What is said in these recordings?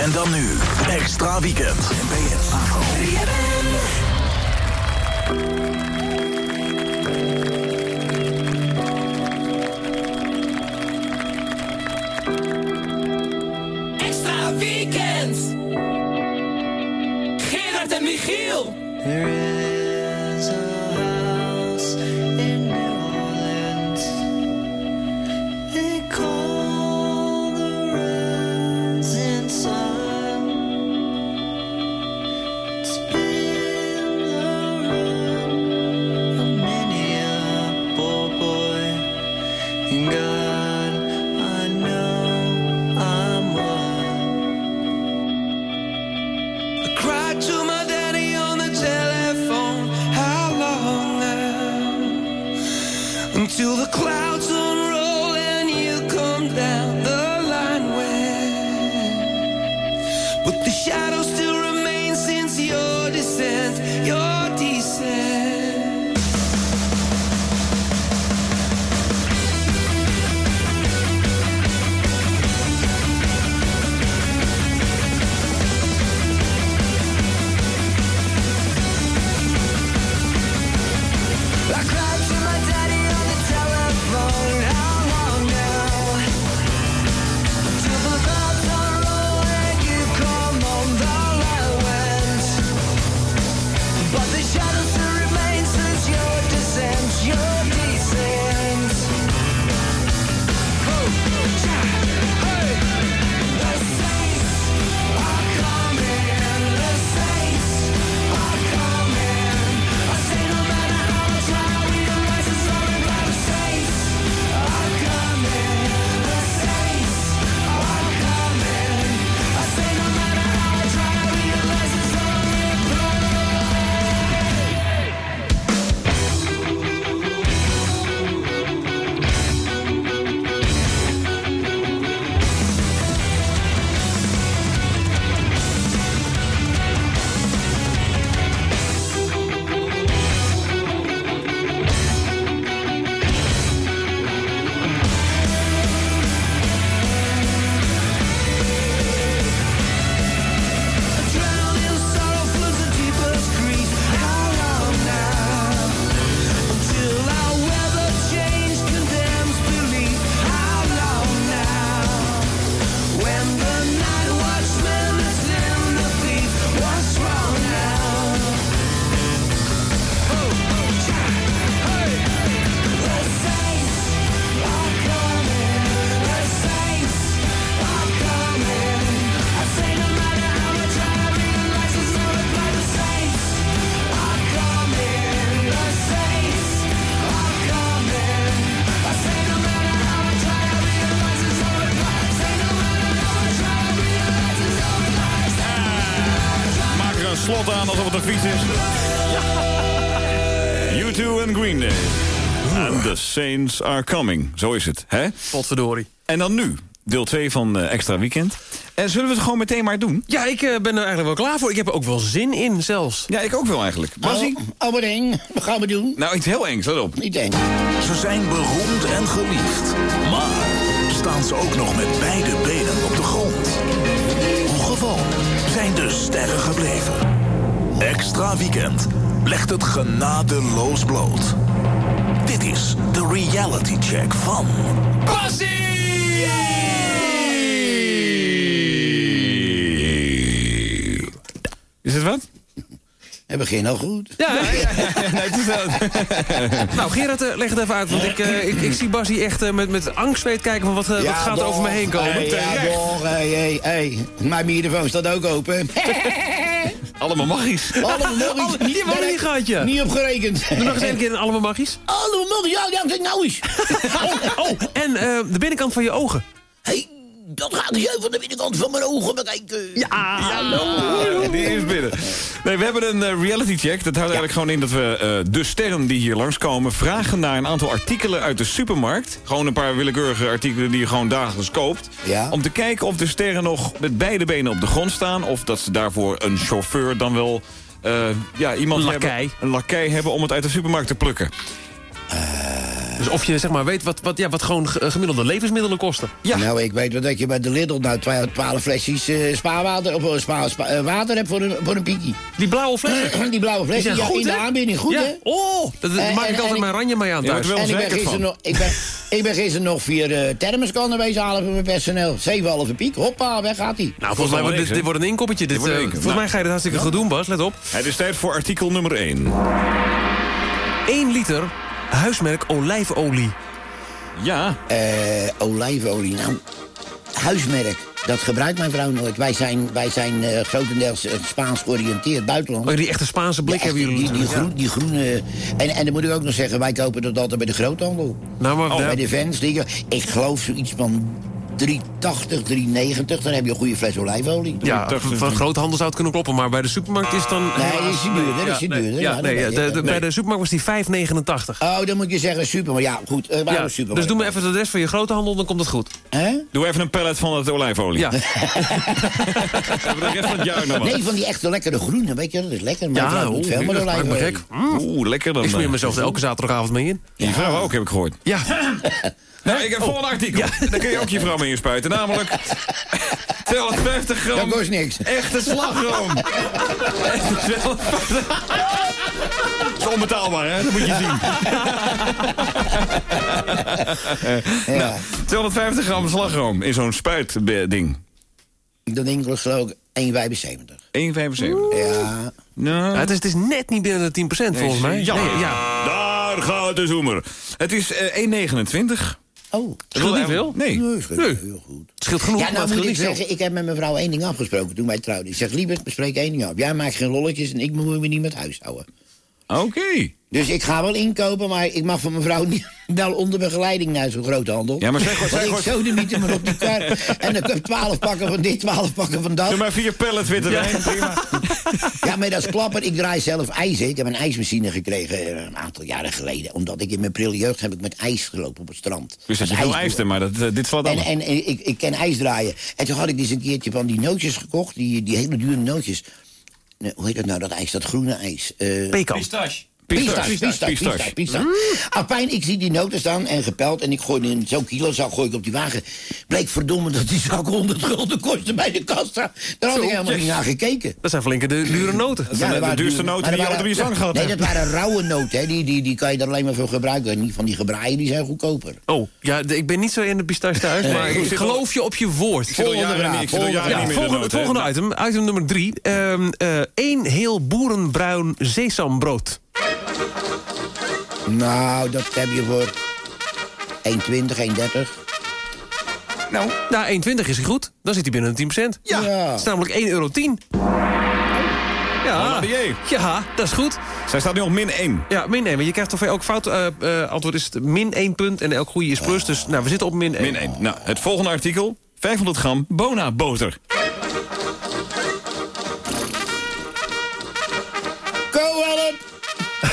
En dan nu, extra weekend. NPS. Extra weekend. Gerard en Michiel. Saints are coming. Zo is het, hè? Potverdorie. En dan nu, deel 2 van eh, Extra Weekend. En zullen we het gewoon meteen maar doen? Ja, ik eh, ben er eigenlijk wel klaar voor. Ik heb er ook wel zin in zelfs. Ja, ik ook wel eigenlijk. Basie? Oh, wat eng. Wat gaan we doen? Nou, iets heel engs, let op. Niet eng. Ze zijn beroemd en geliefd. Maar staan ze ook nog met beide benen op de grond? Hoe gewoon zijn de sterren gebleven? Extra Weekend legt het genadeloos bloot. Dit is reality check van... Is het wat? We beginnen al goed. Ja, Nee, het is wel... nou Gerard, eh, leg het even uit. Want ik, eh, ik, ik zie Basie echt eh, met, met angstzweet kijken van wat, wat gaat er over me heen komen. Hey, ja, hey, hey, hey. Mijn microfoon staat ook open. Allemaal magisch. Allemaal nog Alle- die hebben we niet gehad, ja. Niet opgerekend. Doe nog eens een keer een allemaal magisch. Allemaal nog, ja, ja, nou eens. Oh, en eh, de binnenkant van je ogen. hey, dat gaat dus even van de binnenkant van mijn ogen bekijken. Ja, Ja, die is binnen. Nee, we hebben een eh, reality check. Dat houdt eigenlijk gewoon in dat we eh, de sterren die hier langskomen... vragen naar een aantal artikelen uit de supermarkt. Gewoon een paar willekeurige artikelen die je gewoon dagelijks koopt. Ja. Om te kijken of de sterren nog met beide benen op de grond staan... of dat ze daarvoor een chauffeur dan wel... eh, ja, iemand Een hebben, lakij. een lakij hebben om het uit de supermarkt te plukken. Dus of je zeg maar weet wat, wat, ja, wat gewoon ge- gemiddelde levensmiddelen kosten. Ja. Nou, ik weet wel dat je bij de Lidl nou 12 flesjes eh, spaarwater, of, eh, spa, spa- eh, water hebt voor een, voor een piekie. Die blauwe flessen. Die blauwe flessen, zijn ja, goed, in de aanbieding. Goed, ja. hè? Oh, dat, dat En- maak en- ik altijd mijn ranje mee aan thuis. En ik ben, gisteren van. nog, ik, ben, ik ben gisteren nog vier uh, thermoskannen wezen halen voor mijn personeel. 7,5 piek. Hoppa, weg gaat hij. Nou, volgens mij wordt dit, dit wordt een inkoppertje. Dit, een eh, volgens mij ga je dit hartstikke goed doen, Bas. Let op. Het is tijd voor artikel nummer 1. 1 liter huismerk olijfolie. Ja, Eh, olijfolie, nou, huismerk. Dat gebruikt mijn vrouw nooit. Wij zijn, wij zijn eh, grotendeels eh, Spaans georiënteerd, buitenland. Oh, die echte Spaanse blik Ja, hebben jullie die, die, groen, die groene... En, en dan moet ik ook nog zeggen, wij kopen dat altijd bij de groothandel. Nou, maar Oh, bij de fans. Die, ik geloof zoiets van 380, 390. Dan heb je een goede fles olijfolie. ja, van, groothandel zou het kunnen kloppen, maar bij de supermarkt is het dan... Nee, is die duurder, is die nee, duurder. Ja, Ja, nee, de- de- bij de supermarkt was die 5,89. Oh, dan moet je zeggen super. Maar ja, goed. Uh, Ja, dus doe me even de rest van je grote handel, dan komt het goed. Hè? doe even een pallet van het olijfolie. Ja, de rest van het jaar nog? Nee, van die echte lekkere groene, weet je, dat is lekker. Maar ja oh, veel met olijfolie. gek. Oeh, lekker dan. Ik smeer eh. mezelf elke zaterdagavond mee in. Die vrouw ook, heb ik gehoord. Ja, Nou, ik heb volgende artikel. Daar kun je ook je vrouw mee inspuiten. Namelijk 250 gram Dat kost niks. echte slagroom. Echte 250 Dat is onbetaalbaar, hè? Dat moet je zien. Ja. 250 gram slagroom in zo'n spuitding. Dat ding kost geloof ik 1,75. 1,75. Ja. Nou, Ja, het, is, het is net niet binnen de 10% volgens mij. Ja, Nee, ja. daar gaat de zoemer. Het is eh, 1,29. Oh. Scheelt niet veel? Nee. Nee, heel goed. Het scheelt genoeg, Ja, maar nou het moet ik zeggen, ik heb met mijn vrouw één ding afgesproken toen wij trouwden. Ik zeg, lieverd, bespreek één ding af. Jij maakt geen lolletjes en ik bemoei me niet met huishouden. Oké. Dus ik ga wel inkopen, maar ik mag van mijn vrouw niet, wel onder begeleiding naar zo'n groothandel. Ja, maar zeg gewoon- Want zeg ik zo er niet meer op die kar. En dan heb twaalf pakken van dit, twaalf pakken van dat. Doe maar vier pellets witte wijn. Prima. Ja, maar dat is klapper. Ik draai zelf ijs. Ik heb een ijsmachine gekregen eh, een aantal jaren geleden. Omdat ik in mijn prille jeugd heb ik met ijs gelopen op het strand. Dus dat je veel ijster, maar dat, eh, dit valt En, allemaal. en, en ik, ik ken ijs draaien. En toen had ik dus een keertje van die nootjes gekocht. Die, die hele dure nootjes. Nee, hoe heet dat nou, dat ijs? Dat groene ijs. Eh Pekan. Pistache. Pistache, Pistache, pistache, pistache. pistache, pistache. Afijn, ik zie die noten staan en gepeld en ik gooi in zo'n kilozak gooi ik op die wagen. Bleek verdomme dat die zak 100 gulden kostte bij de kassa. Daar had ik helemaal niet naar gekeken. Dat zijn flinke de, dure noten. zijn de dat waren duurste noten die je dat op je waren- zang gehad Nee, dat waren rauwe noten, hè. Die, die, die kan je er alleen maar voor gebruiken. Niet van die gebraaien, die zijn goedkoper. Oh, ja, ik ben niet zo in de pistache thuis, maar ik geloof je op je woord. Ik volgende item, item nummer drie. Ehm eh, één heel boerenbruin sesambrood. Nou, dat heb je voor 1,20, 1,30. Nou, Nou, 1,20 is hij goed. Dan zit hij binnen de 10%. Ja. Het is namelijk 1,10 euro. Ja, de jee. ja, dat is goed. zij staat nu op min 1. Ja, min 1. Want je krijgt toch elk fout eh, eh, antwoord is het min 1 punt en elk goede is plus. Dus nou, we zitten op min 1. Min 1. Nou, het volgende artikel. 500 gram Bona-boter. Go,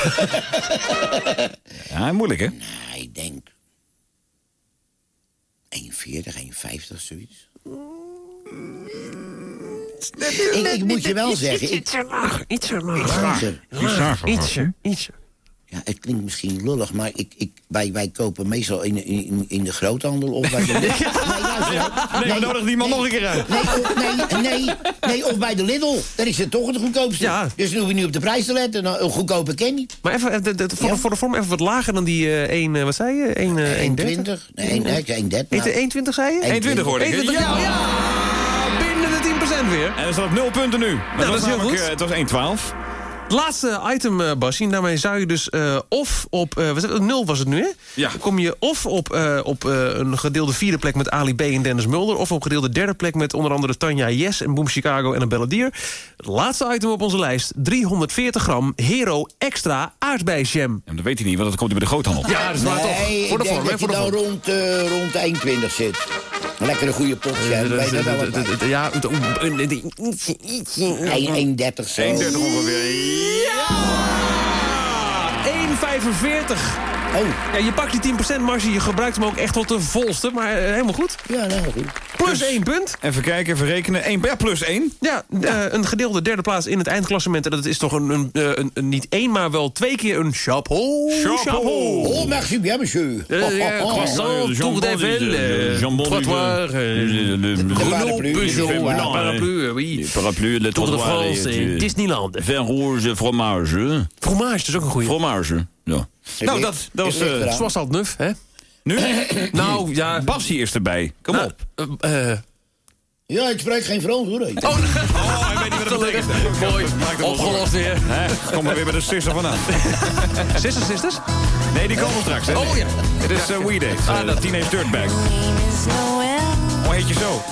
Ja, moeilijk, hè? Nou, ik denk... 1,40, 1,50, zoiets. Ik, ik moet je wel zeggen, ik, Ietsje lager, ietsje lager. lager. Ietsje, ietsje. Ja, het klinkt misschien lullig, maar ik, ik, wij, wij kopen meestal in, in, in de groothandel of bij de... Nee, nou. Nee, we nodigen die man nog een keer uit. Nee, of, nee, nee, nee, of bij de Lidl. Dat is het toch het goedkoopste. Ja. Dus dan hoef je niet op de prijs te letten. Nou, Een goedkope ken niet. Maar even, eh, de- de- voor, Ja. de, voor de vorm even wat lager dan die eh 1, wat zei je? 1, eh 1,30? 1,20. Nee, nee, 1,30. Nou, 1,20 zei je? 1,20 hoorde ik. 1,20, ja, ja! Binnen de 10% weer. En er staat op 0 punten nu. Maar dat was is heel namelijk, goed. Het was 1,12. Het laatste item, eh Bassie. Daarmee zou je dus eh, of op... eh wat is het, 0 was het nu, hè? Ja. Kom je of op, eh, op eh, een gedeelde vierde plek met Ali B en Dennis Mulder... of op gedeelde derde plek met onder andere Tanja Yes en Boom Chicago en een Belladier. Het laatste item op onze lijst. 340 gram Hero Extra aardbeienjam. En dat weet hij niet, want dat komt hij bij de groothandel. Ja, dat is maar Nee, toch. Voor de ik denk vorm, Voor de je dan vorm. rond, eh, rond de 1,20 zit. Een lekkere goede pot. Ja, dat weet je wel wat bij. Ja, ietsje, ietsje. 1,31 zo. 1,30 ongeveer. 1,45. Oh, Ja, je pakt die 10% marge, je gebruikt hem ook echt tot de volste. Maar eh, helemaal goed. ja, nou goed. Plus één punt. Even kijken, even rekenen. 1 ja, plus 1. Ja, eh, een gedeelde derde plaats in het eindklassement. En dat is toch een, een, eh, een, een- niet één, maar wel twee keer een chapeau. Chapeau. Oh, merci bien, monsieur. Ja, croissant, Tour d'Eiffel, eh, trottoir, eh, Renault, Peugeot, eh, oui. Parapluie, le Tour de trottoir, France, Disneyland. Vin rouge, fromage. Fromage, dat is ook een goeie. Fromage. Ja. Nou, dat, dat was... Lig eh, neuf, hè? nu? Nou, ja... Bassie is erbij. Kom nou, op. eh, eh, Ja, ik spreek geen Frans hoor. Oh, hij weet niet wat dat gelukkig. betekent. Mooi. Het Opgelost weer. Hè, Kom maar weer bij de sister vandaan. Sisters, sisters? Nee, die komen straks. Hè? Oh, ja. Het is uh, We Ah, uh, dat- Teenage Dirtbag. Hoe heet je zo?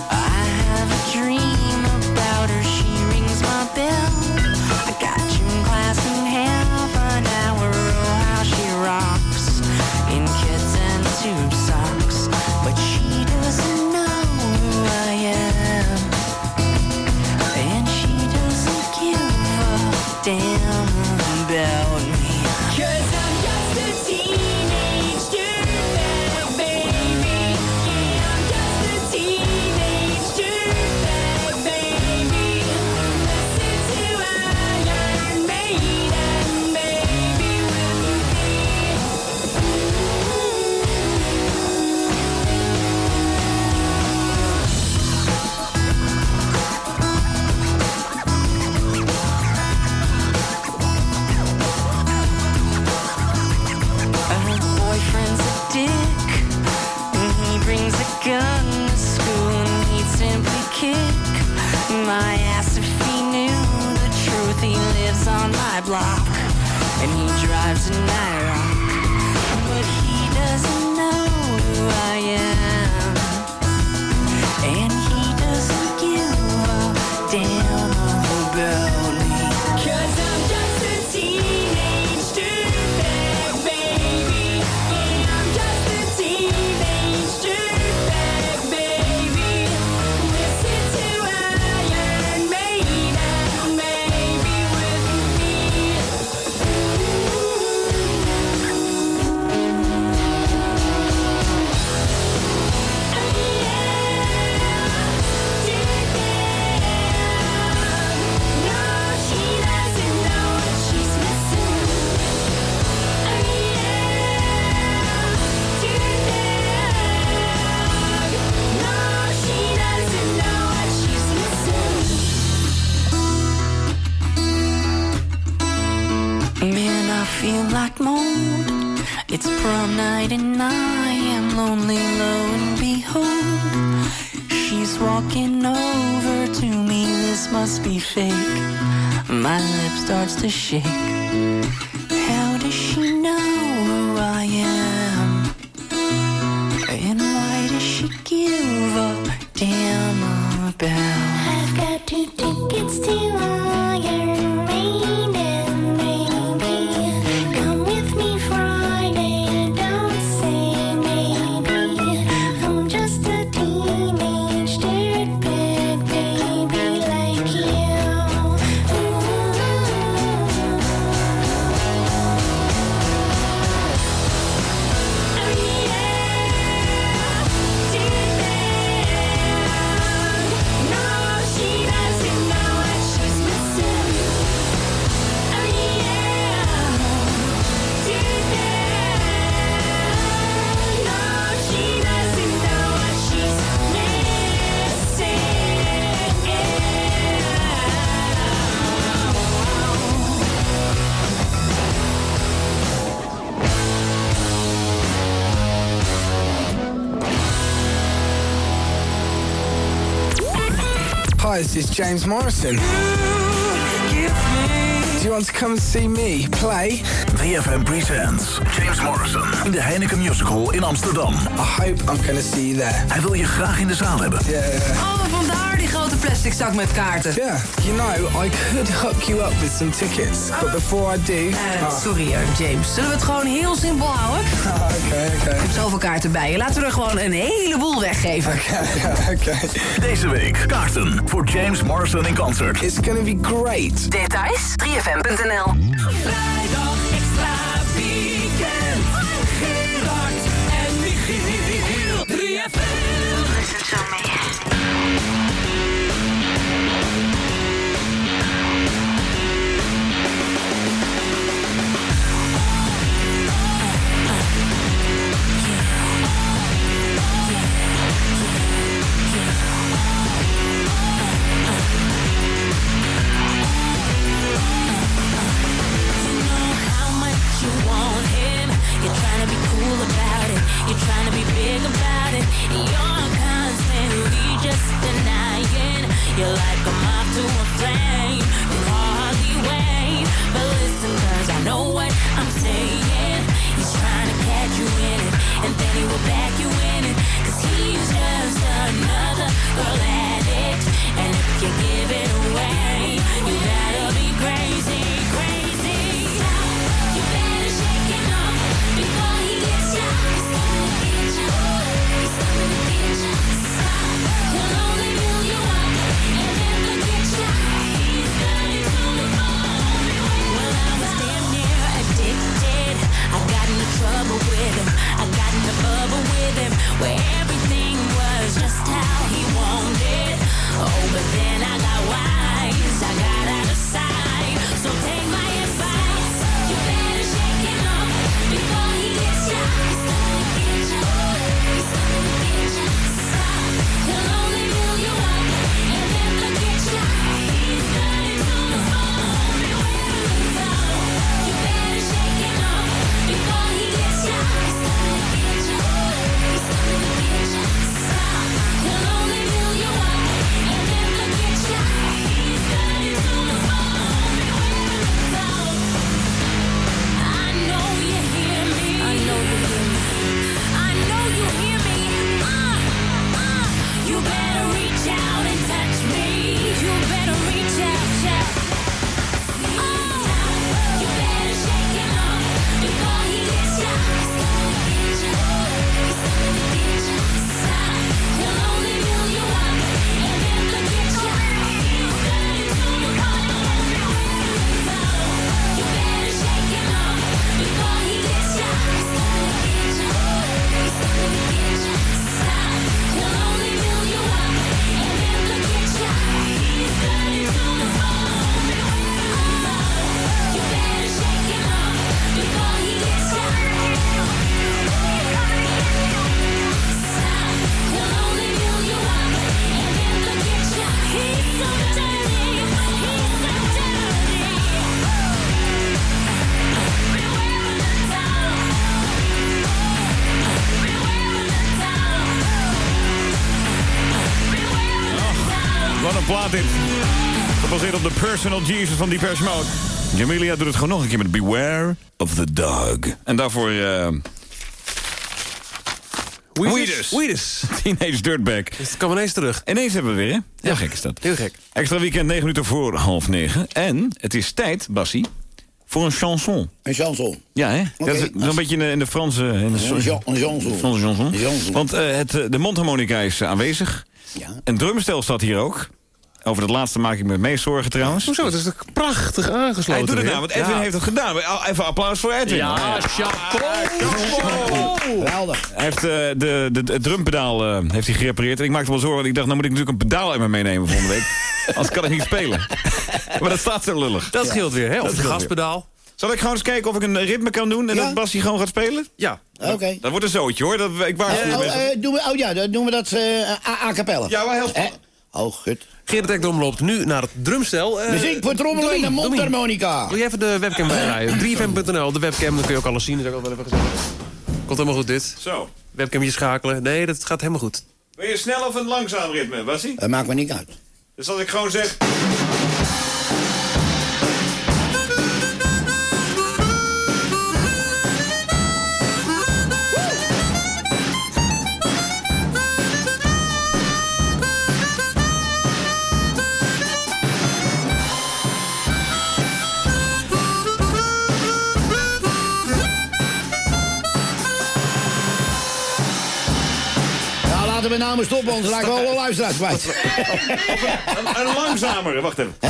Night and I am lonely, lo and behold. She's walking over to me, this must be fake. My lip starts to shake. Is James Morrison. Do you want to come and see me play? 3FM presents James Morrison in de Heineken Musical in Amsterdam. I hope I'm going to see you there. Hij wil je graag in de zaal hebben. Yeah. Oh, grote plastic zak met kaarten. Yeah, you know, I could hook you up with some tickets, but before I do... Oh, sorry, eh, James. Zullen we het gewoon heel simpel houden? Ik okay, okay. heb zoveel kaarten bij je. Laten we er gewoon een heleboel weggeven. Okay, okay. Deze week kaarten voor James Morrison in concert. It's going to be great. Details? 3fm.nl You're trying to be big about it. You're constantly just denying. You're like a moth to a flame. You hardly wait. But listen, cause I know what I'm saying. He's trying to catch you in it. And then he will back you in it. Cause he's just another girl addict. And if you give it away, Gebaseerd op de Personal Jesus van Depeche Mode. Jamilia doet het gewoon nog een keer met Beware of the Dog. En daarvoor eh Weedus. Weedus. Teenage Dirtbag. Dus het kwam ineens terug. Ineens hebben we weer, hè? Heel gek is dat. Heel gek. Extra weekend, 9 minuten voor half 9. En het is tijd, Bassie, voor een chanson. Een chanson. Ja, hè? Oké. Dat is Zo'n beetje in de, in de Franse... In de Een een chanson. Franse chanson. Een chanson. Want eh, het, de mondharmonica is eh, aanwezig. Ja. Een drumstel staat hier ook. Over dat laatste maak ik me het meest zorgen trouwens. Hoezo? Het is toch prachtig aangesloten. Hij doet het nou, want Edwin Ja. heeft het gedaan. Even applaus voor Edwin. Ja, chapeau. Geweldig. Hij heeft eh, de, de, het drumpedaal eh, heeft hij gerepareerd. En ik maakte me wel zorgen, want ik dacht, nou moet ik natuurlijk een pedaal in me meenemen volgende week. Anders kan ik niet spelen. maar dat staat zo lullig. Dat scheelt weer, hè? Of Dat het scheelt gaspedaal. Zal ik gewoon eens kijken of ik een ritme kan doen en Ja. dat Bassie gewoon gaat spelen? Ja. Oké. Dat wordt een zootje hoor. Dat, ik waarschuw Oh, eh, doen we, oh ja, dan doen we dat eh, a, a cappella. Ja, maar heel spannend. Oh, gut. Gerrit Ekdom loopt nu naar het drumstel. Eh, Muziek voor trommelen en de mondharmonica. Wil je even de webcam draaien? 3fm.nl, de webcam, dan kun je ook alles zien. Dat heb ik al wel even gezegd. Komt helemaal goed dit. Zo. Webcamje schakelen. Nee, dat gaat helemaal goed. Wil je een snel of een langzaam ritme, Bassie? Dat maakt me niet uit. Dus als ik gewoon zeg... laten we stoppen, anders raken we alle luisteraars kwijt. Een, een langzamere, wacht even.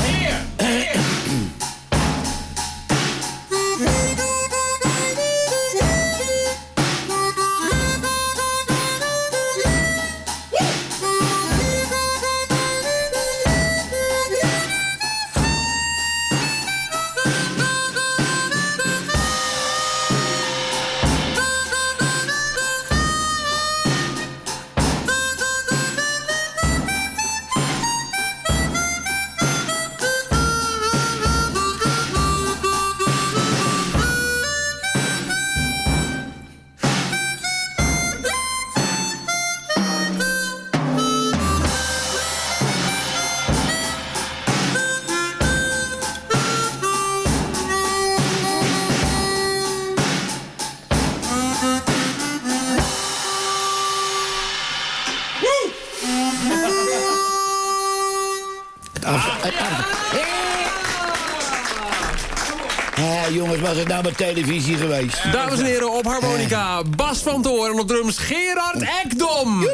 Met televisie geweest? Dames en heren, op harmonica Bas van Toorn en op drums Gerard Ekdom.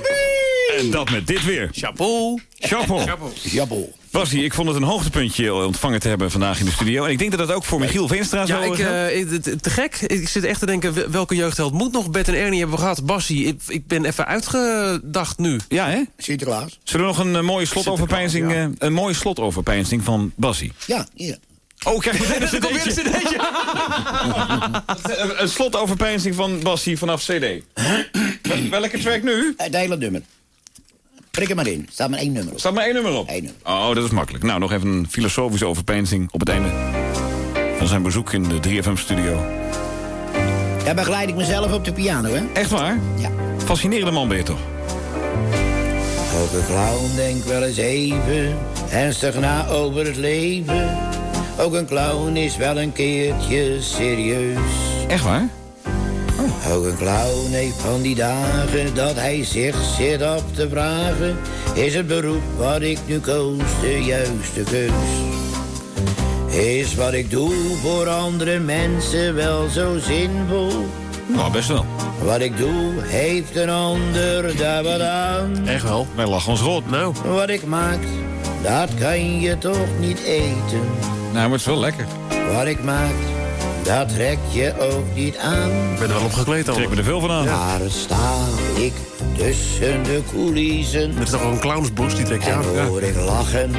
En dat met dit weer. Chapeau. Chapeau. Jappel. Basie, ik vond het een hoogtepuntje ontvangen te hebben vandaag in de studio. En ik denk dat dat ook voor Michiel Veenstra zo Ja, ik, is. eh, te gek. Ik zit echt te denken, wel- welke jeugdheld moet nog? Bert en Ernie hebben we gehad. Bassie, ik, ik ben even uitgedacht nu. Ja, hè? Sinterklaas. Zullen we nog een eh, mooie slotoverpeinzing, eh, een mooie slotoverpeinzing van Basie? Ja, hier. Oh, kijk, meteen een weer een cd'tje. cd'tje. Een- Een slotoverpeinzing van Bassie vanaf cd. Wel- Welke track nu? Het hele nummer. Prik er maar in. Staat maar één nummer op. Staat maar één nummer op. Eén nummer. Oh, dat is makkelijk. Nou, nog even een filosofische overpeinzing op het einde van zijn bezoek in de 3FM-studio. Daar begeleid ik mezelf op de piano, hè? Echt waar? Ja. Fascinerende man ben je toch? Elke clown denkt wel eens even ernstig na over het leven. Ook een clown is wel een keertje serieus. Echt waar? Ook een clown heeft van die dagen dat hij zich zit af te vragen. Is het beroep wat ik nu koos de juiste keus? Is wat ik doe voor andere mensen wel zo zinvol? Nou, best wel. Wat ik doe heeft een ander daar wat aan. Echt wel. Wij lachen ons rot. Nou, Wat ik maak, dat kan je toch niet eten. Nou, maar het is wel lekker. Wat ik maak, dat trek je ook niet aan. ik ben er wel op gekleed Trek al. me er veel van aan. Daar sta ik tussen de coulissen. Dit is toch wel een clownsblouse, die trek je En aan. hoor ik lachen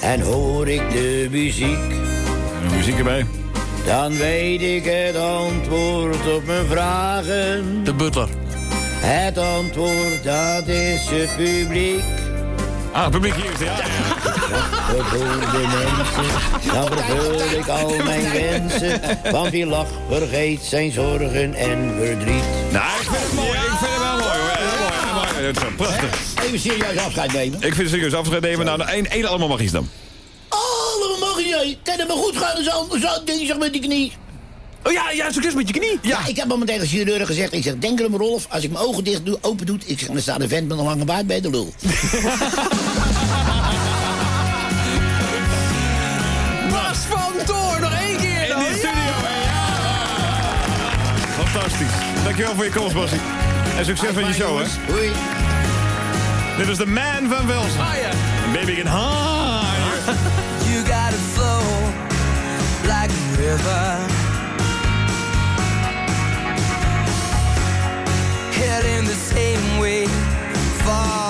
en hoor ik de muziek. En muziek erbij. Dan weet ik het antwoord op mijn vragen. De butler. Het antwoord, dat is het publiek. Ah, het publiek hier is ja. Mensen, dan vervul ik al mijn wensen. Want wie lacht vergeet zijn zorgen en verdriet. Nou, ik vind het mooi. Ik vind het wel mooi hoor. Heel mooi. heel mooi. Het is wel prachtig. Even serieus afscheid nemen. Ik vind het serieus afscheid nemen. Nou, één, één allemaal mag iets dan. Allemaal mag je. Kan het maar goed gaan, zo, zo ding met die knie. Oh ja, ja, succes met je knie. Ja, ik heb al meteen tegen de chirurg gezegd. Ik zeg, denk erom Rolf, als ik mijn ogen dicht doe, open doe. Ik zeg, dan staat een vent met een lange baard bij de lul. Bas van Toorn, nog één keer In dan. die studio. Fantastisch. Dankjewel voor je komst, Bassie. En succes met je show, hè. Hoi. Dit is de man van Velsen. Ah, ja. Baby get high. You gotta flow like a river. Heading the same way forever.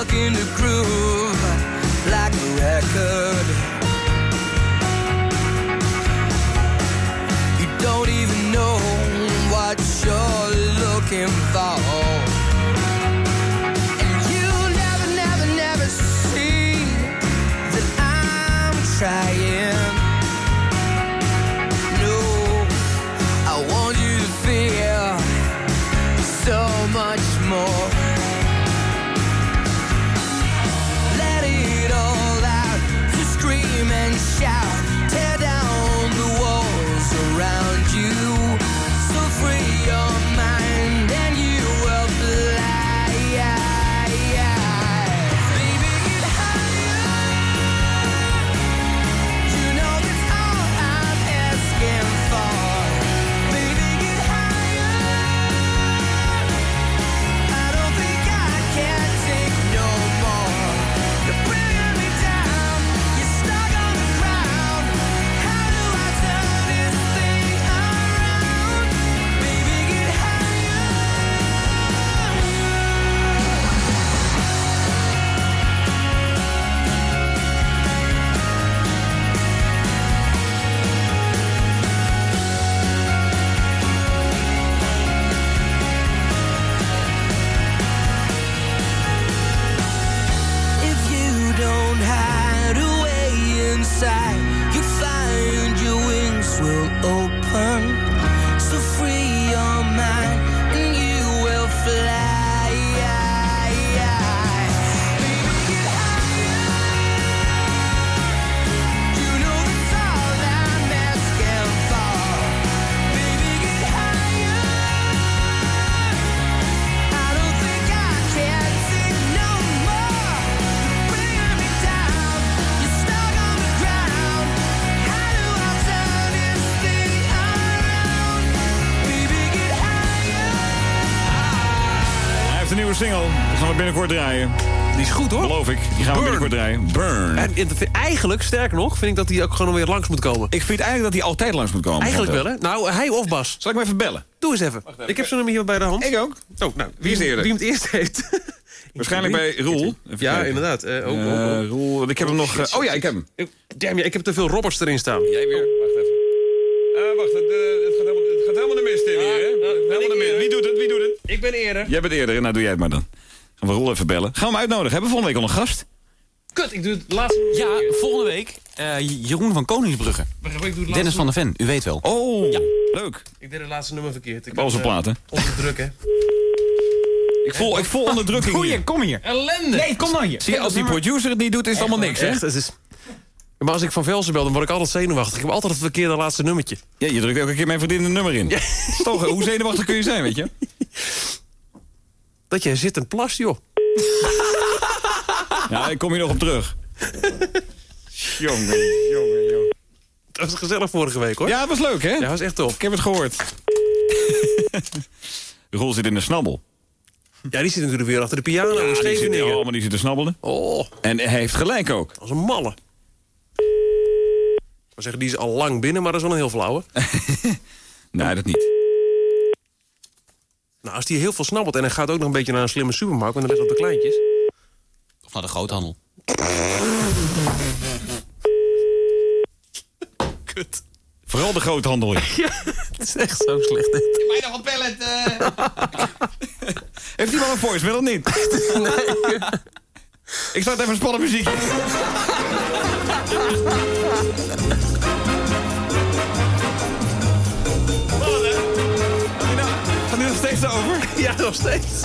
Stuck in the groove like a record. Binnenkort draaien. Die is goed hoor. Beloof ik. Die gaan we Burn. binnenkort draaien. Burn. En eigenlijk, sterker nog, vind ik dat hij ook gewoon weer langs moet komen. Ik vind eigenlijk dat hij altijd langs moet komen. Eigenlijk wel, hè? Nou, hij of Bas. Zal ik hem even bellen? Doe eens even. Ik heb zijn nummer hier bij de hand. Ik ook. Oh, nou, Wie is de eerder? Wie hem het eerst heeft. Waarschijnlijk bij Roel. Ja, kijken. inderdaad. Eh, oh, oh, Eh, oh. Roel, ik heb hem nog... eh, oh ja, ik heb hem. Ik- Damn, ja, ik heb te veel Roberts erin staan. Jij weer? Wacht even. Wacht, het, het, gaat helemaal, het gaat helemaal de mist in hier, hè? ben helemaal de mist. Wie doet het? Wie doet het? Ik ben eerder. Jij bent eerder, nou doe jij het maar dan. We Roel even bellen. Gaan we hem uitnodigen? Hebben we volgende week al een gast? Kut, ik doe het laatste. Ja, volgende week eh, Jeroen van Koningsbrugge. Wacht even, ik doe het Dennis van der Ven, u weet wel. Oh, leuk. Ik deed het laatste nummer verkeerd. Ik Op zijn ben, eh, platen. Onder druk, hè. Ik voel, ik voel onderdrukking Kom hier. kom hier. Ellende! Nee, kom nou hier. Zie je, als die producer het niet doet, is het allemaal niks, hè? Echt, het is... Maar als ik van Velsen bel, dan word ik altijd zenuwachtig. Ik heb altijd het verkeerde laatste nummertje. Ja, je drukt elke keer mijn vriendin een nummer in. Toch, hoe zenuwachtig kun je zijn, weet je? Dat jij zit en plast, joh. Ja, ik kom hier nog op terug. jongen, jongen, jongen. Dat was gezellig vorige week, hoor. Ja, het was leuk, hè? Ja, dat was echt top. Ik heb het gehoord. Roel zit in de snabbel. Ja, die zit natuurlijk weer achter de piano in die zit, Scheveningen. oh, maar die zit te snabbelen. Oh, En hij heeft gelijk ook. als een malle. Ik zou zeggen, die is al lang binnen, maar dat is wel een heel flauwe. Nee, dat niet. Nou, als die heel veel snabbelt en hij gaat ook nog een beetje naar een slimme supermarkt... en dan let op de kleintjes. Of naar de groothandel. Kut. Vooral de groothandel. Het is echt zo slecht, dit. Mij nog een pallet. Heeft hij wel een voicemail of niet? Ik start even een spannende muziek. Steeds over? Ja, nog steeds.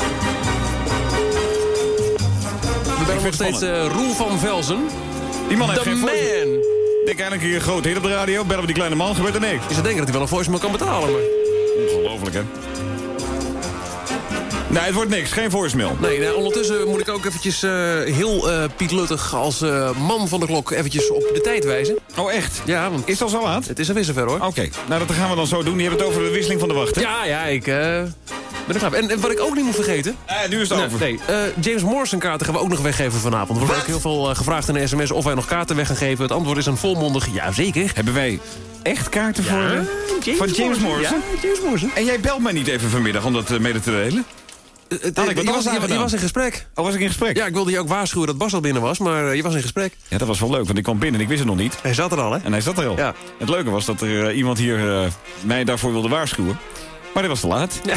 We bellen nog steeds eh, Roel van Velzen. Die man heeft The geen man. Ik eindelijk hier een groot hit op de radio. Bellen we die kleine man, gebeurt er niks. Je zou denken dat hij wel een voicemail kan betalen, maar... Ongelooflijk, hè? Nee, het wordt niks. Geen voicemail. Nee, nou, ondertussen moet ik ook eventjes eh, heel eh Piet Luttig als eh, man van de klok eventjes op de tijd wijzen. Oh, echt? Ja, want Is het al zo laat? het is alweer zover hoor. Oké, nou dat gaan we dan zo doen. Die hebben het over de wisseling van de wacht, hè? Ja, ja, ik eh, ben. En, en wat ik ook niet moet vergeten... Eh, nu is het over. Nee, eh, James Morrison kaarten gaan we ook nog weggeven vanavond. Er wordt ook heel veel eh, gevraagd in de sms of wij nog kaarten weg gaan geven. Het antwoord is een volmondig ja, zeker. Hebben wij echt kaarten voor... eh, James van James Morrison? Ja, James Morrison. En jij belt mij niet even vanmiddag om dat mede te delen? Je, was, je, je was in gesprek. Oh, was ik in gesprek? Ja, ik wilde je ook waarschuwen dat Bas al binnen was, maar je was in gesprek. Ja, dat was wel leuk, want ik kwam binnen en ik wist het nog niet. Hij zat er al, hè? En hij zat er al. Ja. Het leuke was dat er iemand hier mij daarvoor wilde waarschuwen. Maar dat was te laat.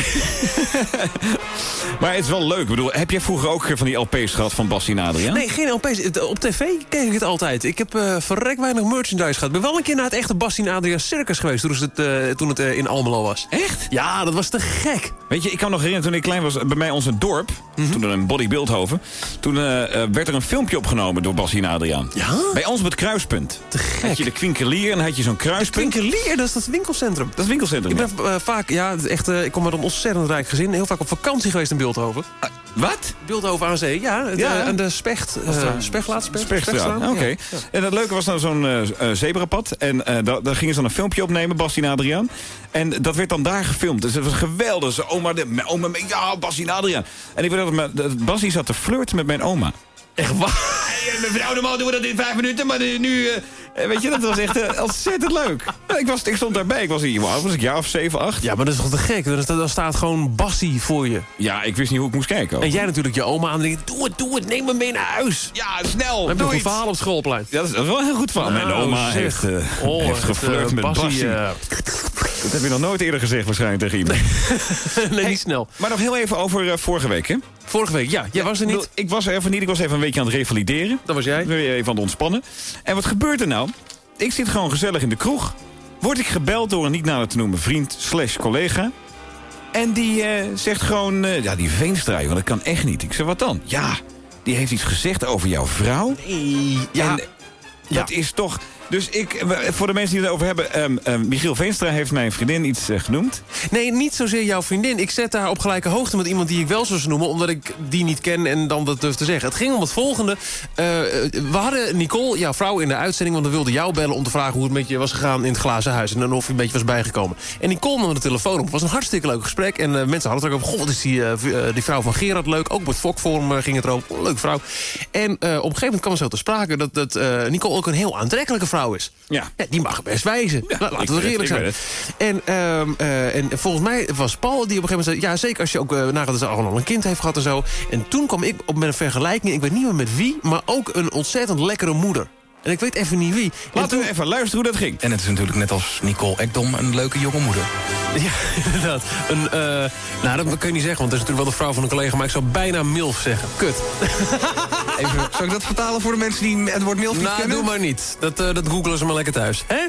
maar het is wel leuk. Ik bedoel, heb jij vroeger ook eh, van die LP's gehad van Bassie en Adriaan? Nee, geen LP's. Het- Op tv keek ik het altijd. Ik heb eh verrek weinig merchandise gehad. Ik ben wel een keer naar het echte Bastien Adria Circus geweest... toen het, eh, toen het eh, in Almelo was. Echt? Ja, dat was te gek. Weet je, ik kan nog herinneren toen ik klein was, bij mij ons dorp, Mhm. toen er een Body Beeldhoven, toen eh, eh, werd er een filmpje opgenomen door Bassie en Adriaan. Ja? Bij ons op het kruispunt. Te gek. Had je de Kwinkelier en had je zo'n kruispunt. Winkelier, dat is dat winkelcentrum. Dat is winkelcentrum. Ik ben eh, vaak, ja, echt, eh, ik kom uit een ontzettend rijk gezin. Heel vaak op vakantie geweest in Beeldhoven. Ah, Wat? Beeldhoven aan zee, ja. Ja. eh, en de Specht, uh, Spechtlaat, Specht, Spechtstraat. Oké. Ja. En het leuke was nou zo'n eh, eh, zebrapad. En eh, daar, daar gingen ze dan een filmpje opnemen, Bastien en Adriaan. En dat werd dan daar gefilmd. Dus het was geweldig. Zijn oma, de, mijn oma, ja, Bastien en Adriaan. En ik weet dat Bassie zat te flirten met mijn oma. Echt waar? Mevrouw, normaal doen we dat in vijf minuten, maar eh, nu... eh, weet je, dat was echt eh, ontzettend leuk. Ik, was, ik stond daarbij. Ik was hier, wow, was ik een jaar of zeven, acht? Ja, maar dat is toch te gek? Dan, staat- dan staat gewoon Bassie voor je. Ja, ik wist niet hoe ik moest kijken. ook. En jij natuurlijk je oma aan en denkt, doe het, doe het, neem me mee naar huis. Ja, snel, Dan heb je doe nog een verhaal op schoolplein. Ja, dat is wel een heel goed verhaal. Mijn Nou, oma zeg. heeft, eh, Oh, heeft geflirt met Bassie. Dat heb je nog nooit eerder gezegd waarschijnlijk tegen iemand. nee, niet snel. Maar nog heel even over vorige week, hè? Vorige week, ja, jij was er niet. Ik was er even niet. Ik was even een weekje aan het revalideren. Dat was jij. Weer even aan het ontspannen. En wat gebeurt er nou? Ik zit gewoon gezellig in de kroeg. Word ik gebeld door een niet nader te noemen vriend slash collega. En die eh, zegt gewoon... eh, ja, die Veenstra, joh, dat kan echt niet. Ik zeg, wat dan? Ja, die heeft iets gezegd over jouw vrouw. Nee, ja. En dat is toch... Dus ik, voor de mensen die het over hebben... ehm, ehm, Michiel Veenstra heeft mijn vriendin iets eh, genoemd. Nee, niet zozeer jouw vriendin. Ik zet haar op gelijke hoogte met iemand die ik wel zou noemen... omdat ik die niet ken en dan dat durf te zeggen. Het ging om het volgende. Eh, we hadden Nicole, jouw vrouw, in de uitzending... want we wilden jou bellen om te vragen hoe het met je was gegaan in het glazen huis... en of je een beetje was bijgekomen. En Nicole nam de telefoon op. Het was een hartstikke leuk gesprek. En eh, mensen hadden het ook over... Wat is die, eh, eh, die vrouw van Gerard leuk. Ook op het Fokforum eh, ging het erover. Leuke vrouw. En eh, op een gegeven moment kwam er zo te sprake... dat, dat eh, Nicole ook een heel aantrekkelijke vrouw is. Ja. Ja, die mag best wijzen. Ik laten we eerlijk het, zijn. En, ehm, eh, en volgens mij was Paul die op een gegeven moment zei... ja, zeker als je ook uh, nagaat dat ze al een kind heeft gehad en zo. En toen kwam ik op met een vergelijking, ik weet niet meer met wie... maar ook een ontzettend lekkere moeder. En ik weet even niet wie. En Laten toen- we even luisteren hoe dat ging. En het is natuurlijk net als Nicole Ekdom een leuke jonge moeder. Ja, inderdaad. Een, eh, nou, dat kun je niet zeggen, want dat is natuurlijk wel de vrouw van een collega... maar ik zou bijna MILF zeggen. Kut. Even, zou ik dat vertalen voor de mensen die het woord milf niet nou, kennen? doe maar niet. Dat, eh, dat googelen ze maar lekker thuis. Hè?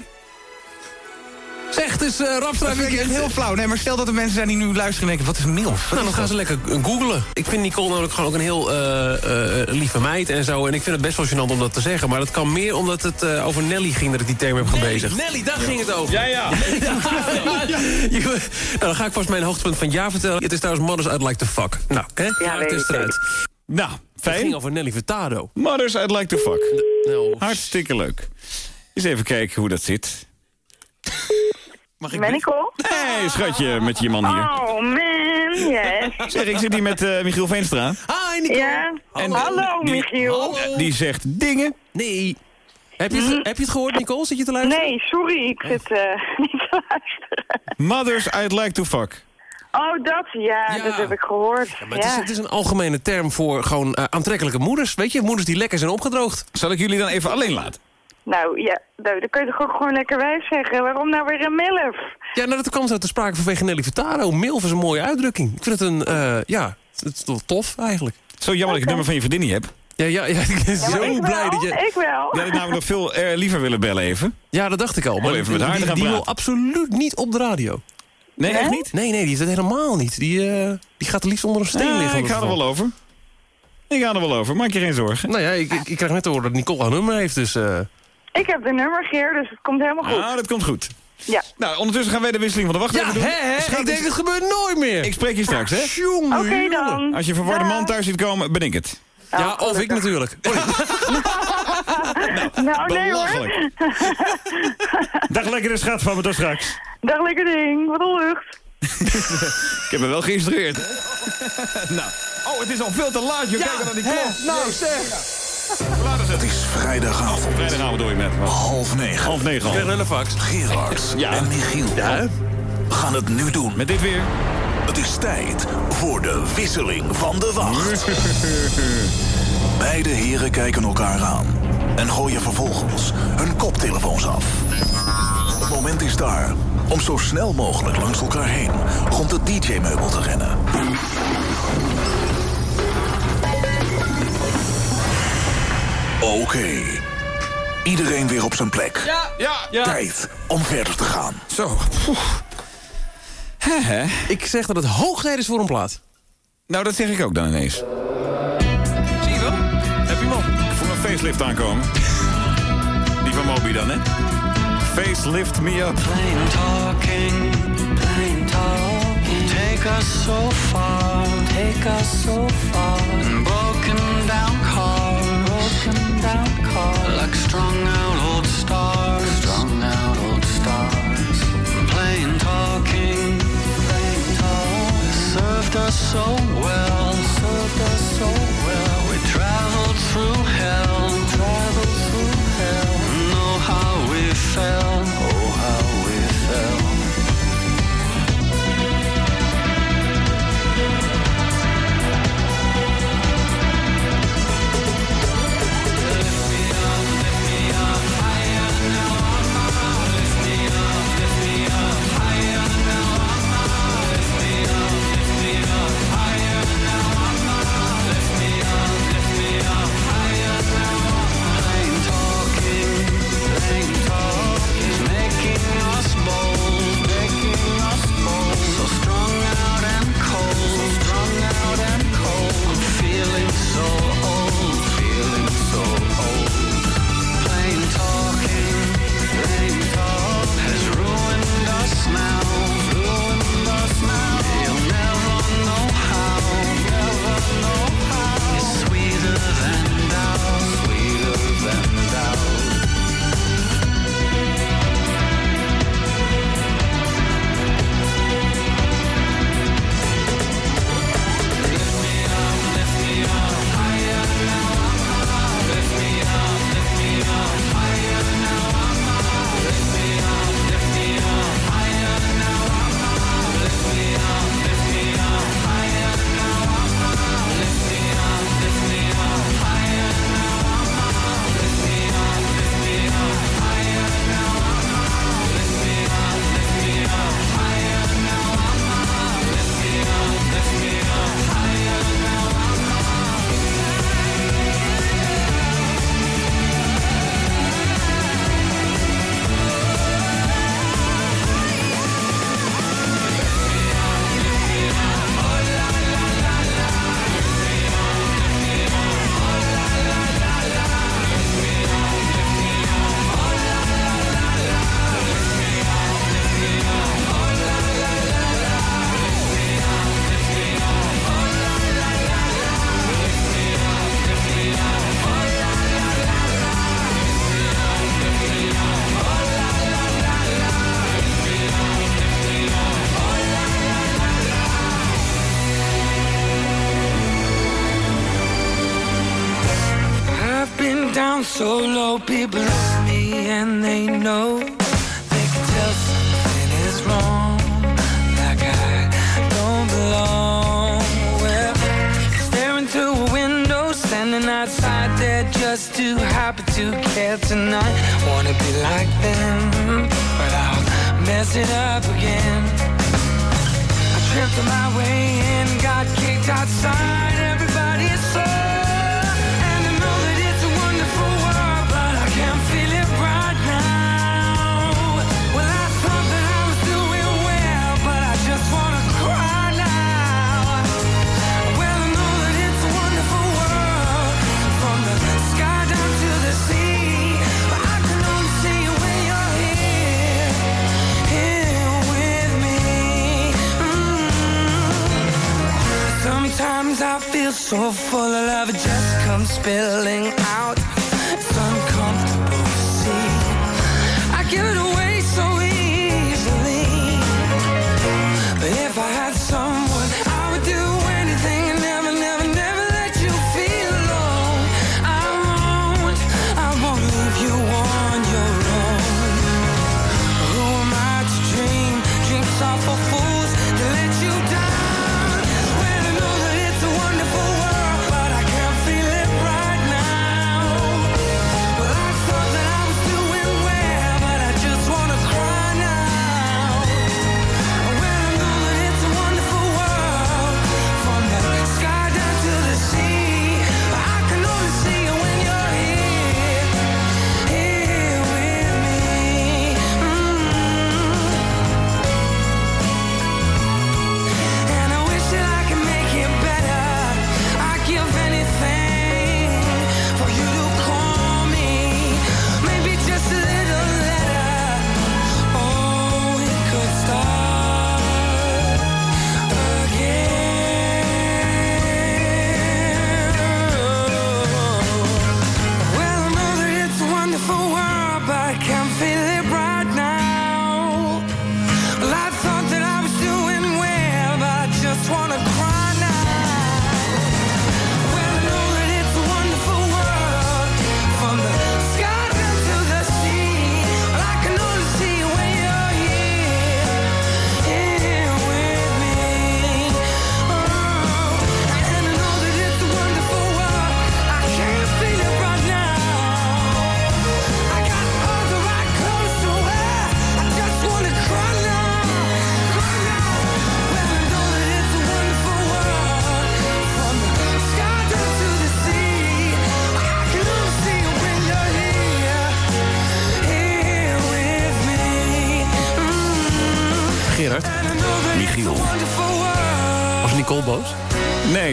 Zeg, het is uh, Rapstra Dat vind ik echt weekend. heel flauw. Nee, maar stel dat er mensen zijn die nu luisteren en denken... wat is een milf? Wat Nou, dan gaan dat? ze lekker eh, googlen. Ik vind Nicole namelijk gewoon ook een heel eh, eh, lieve meid en zo. En ik vind het best wel gênant om dat te zeggen. Maar dat kan meer omdat het eh, over Nelly ging dat ik die term heb gebezigd. Nelly, daar ging het over. Ja, ja. Je- nou, dan ga ik vast mijn hoogtepunt van het jaar vertellen. Het is trouwens Mothers I'd Like to Fuck. Nou, hè? Ja, het is eruit. Nou, Het ging fijn. over Nelly Furtado. Mothers, I'd like to fuck. Nou, Hartstikke leuk. Eens even kijken hoe dat zit. Mag ik Ben ik al? Hé, hey, schatje, met je man hier. Oh man, yes. Zeg, ik zit hier met eh, Michiel Veenstra. Hi, Nicole. Ja. En, Hallo die- Michiel. Die zegt dingen. Nee. Heb je, het, heb je het gehoord, Nicole? Zit je te luisteren? Nee, sorry, ik zit eh, niet te luisteren. Mothers, I'd like to fuck. Oh, dat, ja, Ja. dat heb ik gehoord. Maar het, is, het is een algemene term voor gewoon eh, aantrekkelijke moeders. Weet je, moeders die lekker zijn opgedroogd. Zal ik jullie dan even alleen laten? Nou, ja, nou, dan kun je toch ook gewoon lekker wijs zeggen. Waarom nou weer een milf? Ja, nou, dat kwam zo te sprake vanwege Nelly Furtado. Milf is een mooie uitdrukking. Ik vind het een, eh, ja, het is toch tof eigenlijk. Zo jammer dat ik het nummer van je vriendin niet heb. Ja, ja, ja ik ben Ja, zo ik blij wel, dat je... Ik wel. Had ik namelijk nog veel eh, liever willen bellen even. Ja, dat dacht ik al. Maar even met haar die, die wil absoluut niet op de radio. Nee, echt niet? Nee, nee, die is dat helemaal niet. Die, eh, die gaat er liefst onder een steen Ja, liggen. ik ga er wel over. Ik ga er wel over, maak je geen zorgen. Nou ja, ik, ik, ik krijg net te horen dat Nicole haar nummer heeft, dus... eh, Ik heb de nummer, Geer, dus het komt helemaal goed. Ah, dat komt goed. Ja. Nou, ondertussen gaan wij de wisseling van de wacht Ja, even doen. hè, hè? Schat, ik denk het gebeurt nooit meer. ik spreek je straks, hè? Jongen, Oké dan. Als je een verwarde man thuis ziet komen, ben ik het. Ja, of ik natuurlijk. Nou, nee hoor. Belachelijk. Dag lekkere schat van me tot straks. Dag lekker ding, wat een lucht. Ik heb me wel geïnstrueerd. nou. Oh, het is al veel te laat. Je kijkt naar die klok. Nou, zeg. Het? Het is vrijdagavond, Vrijdagavond doe je met. half negen. Half negen fax. Gerard Ja. en Michiel Ja, gaan het nu doen. Met dit weer. Het is tijd voor de wisseling van de wacht. Beide heren kijken elkaar aan en gooien vervolgens hun koptelefoons af. Het moment is daar om zo snel mogelijk langs elkaar heen rond het DJ-meubel te rennen. Oké. Iedereen weer op zijn plek. Ja, ja. Tijd om verder te gaan. Zo. Hè, hè? ik zeg dat het hoog tijd is voor een plaat. Nou, dat zeg ik ook dan ineens. Zie je wel? Heb je hem al? Ik voel een facelift aankomen. Die van Moby dan, hè? Facelift me up. Plain talking, plain talking. Take us so far, take us so far. Broken down cars, so full of love, just comes spilling out.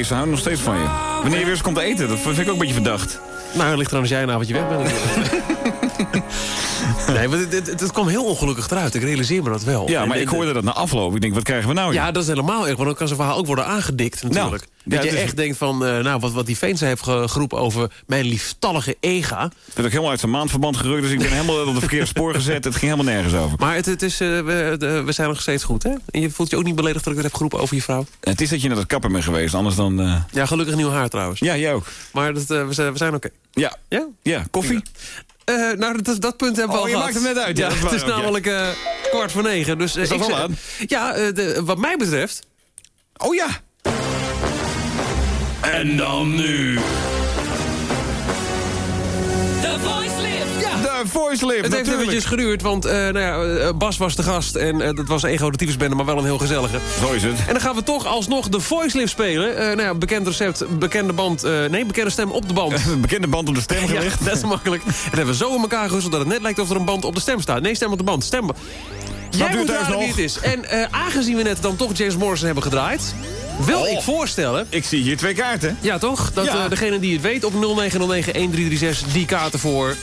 Ze houden nog steeds van je. Wanneer je weer eens komt eten, dat vind ik ook een beetje verdacht. Nou, het ligt er aan als jij een avondje weg bent. nee, maar het, het, het kwam heel ongelukkig eruit. Ik realiseer me dat wel. Ja, maar ik hoorde dat na afloop. Ik denk, wat krijgen we nou? Ja, dat is helemaal erg. Want dan kan zijn verhaal ook worden aangedikt natuurlijk. Nou, dat ja, je het echt denkt van, eh, nou, wat, wat die Veens heeft ge- geroepen over mijn liefstallige ega. Het werd ook helemaal uit zijn maandverband gerukt, dus ik ben helemaal op het verkeerde spoor gezet. Het ging helemaal nergens over. Maar het, het is, eh, we, de- we zijn nog steeds goed, hè? En je voelt je ook niet beledigd dat ik het heb geroepen over je vrouw? Het is dat je naar de kapper bent geweest, anders dan... eh, Ja, gelukkig nieuw haar trouwens. Ja, jij ook. Maar dat, we zijn, we zijn oké. Ja. Ja? Ja, koffie? Eh, nou, dat, dat punt hebben we Oh, al je gehad. maakt hem net uit. Ja, het is ook, ja. namelijk eh, kwart voor negen. Dus, eh, Is dat ik al zeg- aan? Ja, eh, de, wat mij betreft... Oh ja! En dan nu... voice lift, Het heeft eventjes geduurd, want eh, nou ja, eh, Bas was de gast... en eh, dat was een ego de tyfusbende, maar wel een heel gezellige. Zo is het. En dan gaan we toch alsnog de voice lift spelen. Eh, nou ja, bekend recept, bekende band... eh, nee, bekende stem op de band. Bekende band op de stem Ja, gelegd. dat is makkelijk. En dat hebben we zo in elkaar gewisseld dat het net lijkt of er een band op de stem staat. Nee, stem op de band. Stem. Jij moet raden wie het is. En eh, aangezien we net dan toch James Morrison hebben gedraaid... wil Oh. ik voorstellen... Ik zie hier twee kaarten. Ja, toch? Dat Ja. eh, degene die het weet op 0909-1336 die kaarten voor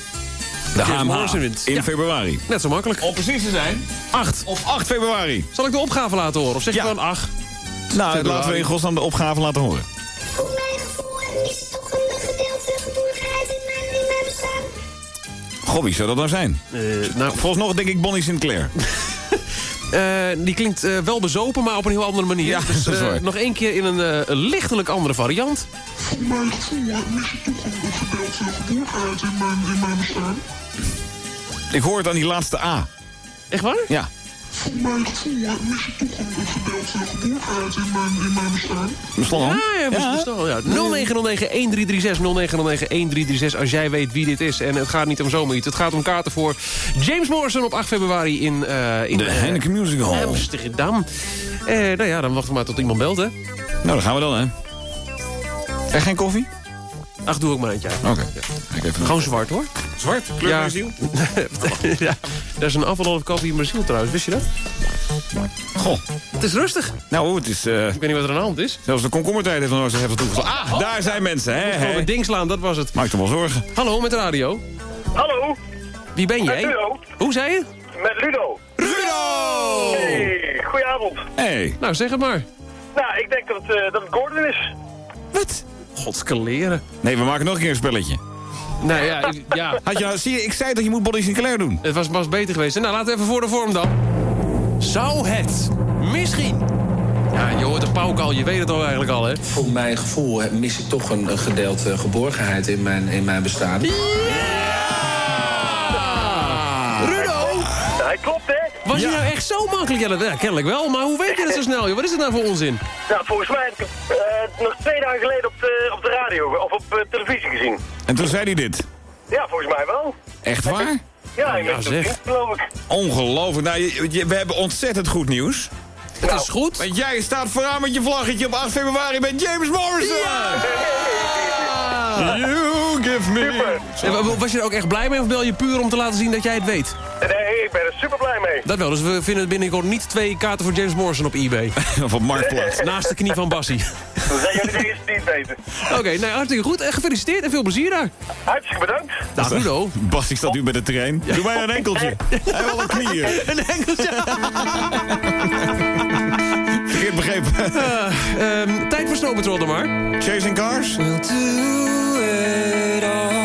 De HMH in Ja. februari. Net zo makkelijk. Om precies te zijn, 8. op 8 februari. Zal ik de opgave laten horen? Of zeg je Ja. gewoon 8? Nou, Februari. laten we in godsnaam de opgave laten horen. Voor mijn gevoel is het toch een gedeelte geborgenheid in mijn, in mijn bestaan. Goh, wie zou dat nou zijn? nou, Volgens nog denk ik Bonnie Sinclair. Eh, die klinkt eh, wel bezopen, maar op een heel andere manier. Ja, dus, dat is eh, nog één keer in een, eh, lichtelijk andere variant. Voor mijn gevoel mis ik toch een gedeelte geborgenheid in mijn, in mijn bestaan. Ik hoor het aan die laatste A. Echt waar? Ja. Voor mijn gevoel mis ik toch een, een gedeelte geborgenheid in mijn, in mijn bestaan. Beslaan? Ja, ja, ja. Bestaan, ja. 0909-1336, 0909-1336 als jij weet wie dit is. En het gaat niet om zomaar iets. Het gaat om kaarten voor James Morrison op 8 februari in, eh in De eh, Heineken Music Hall. Amsterdam. Eh, nou ja, dan wachten we maar tot iemand belt, hè. Nou, dan gaan we dan, hè. En geen koffie? Ach, doe ook maar eentje. Oké. Kijk even. Gewoon zwart, hoor. Zwart? Kleur Ja. ziel? ja, dat is een afvalhalve koffie in Brazil trouwens. Wist je dat? Goh. Het is rustig. Nou, het is... eh, Ik weet niet wat er aan de hand is. zelfs de komkommertijd heeft nog nooit zo heftig toegeslagen. Ah, daar zijn mensen, hè. Gewoon een ding slaan, dat was het. Maak je wel zorgen. Hallo, met de radio. Hallo, Wie ben met jij? Ludo. Hoe zei je? Met Ludo. Rudo! Hey, goedenavond. Hey. Nou, zeg het maar. Nou, ik denk dat het, eh, dat het Gordon is. Wat? Godskaleren. Nee, we maken nog een keer een spelletje. Nou ja, ik- ja. Had je nou, zie je, ik zei dat je moet Bonnie Sinclair doen. Het was, was beter geweest. Nou, laten we even voor de vorm dan. Zou het misschien... Ja, je hoort de pauk al, je weet het al eigenlijk al, hè? Voor mijn gevoel mis ik toch een, een gedeelte geborgenheid in mijn, in mijn bestaan. Klopt, hè? Was je nou echt zo makkelijk? Ja, dat- ja, kennelijk wel, maar hoe weet je dat zo snel? joh? Wat is het nou voor onzin? Nou, volgens mij heb ik het eh, nog twee dagen geleden op de, op de radio of op eh, televisie gezien. En toen zei hij dit. Ja, volgens mij wel. Echt waar? Ja, ik Ja, zeg. het geloof ik. Ongelooflijk. Nou, je- je- we hebben ontzettend goed nieuws. Het is goed. Want jij staat vooraan met je vlaggetje op 8 februari met James Morrison. You give me... Wa- Was je er ook echt blij mee of bel je puur om te laten zien dat jij het weet? Nee, ik ben er super blij mee. Dat wel, dus we vinden binnenkort niet twee kaarten voor James Morrison op eBay. Of op Marktplaats. Naast de knie van Bassie. Dan zijn jullie de eerste die het weten. Oké, nou hartstikke goed. En gefeliciteerd en veel plezier daar. Hartstikke bedankt. Dag Rudo. Basti staat nu bij de trein. Doe mij een enkeltje. Hij wil een knieën. Een enkeltje. Verkeerd begrepen. Eh, ehm, tijd voor Snow Patrol dan maar. Chasing Cars? We'll do it all.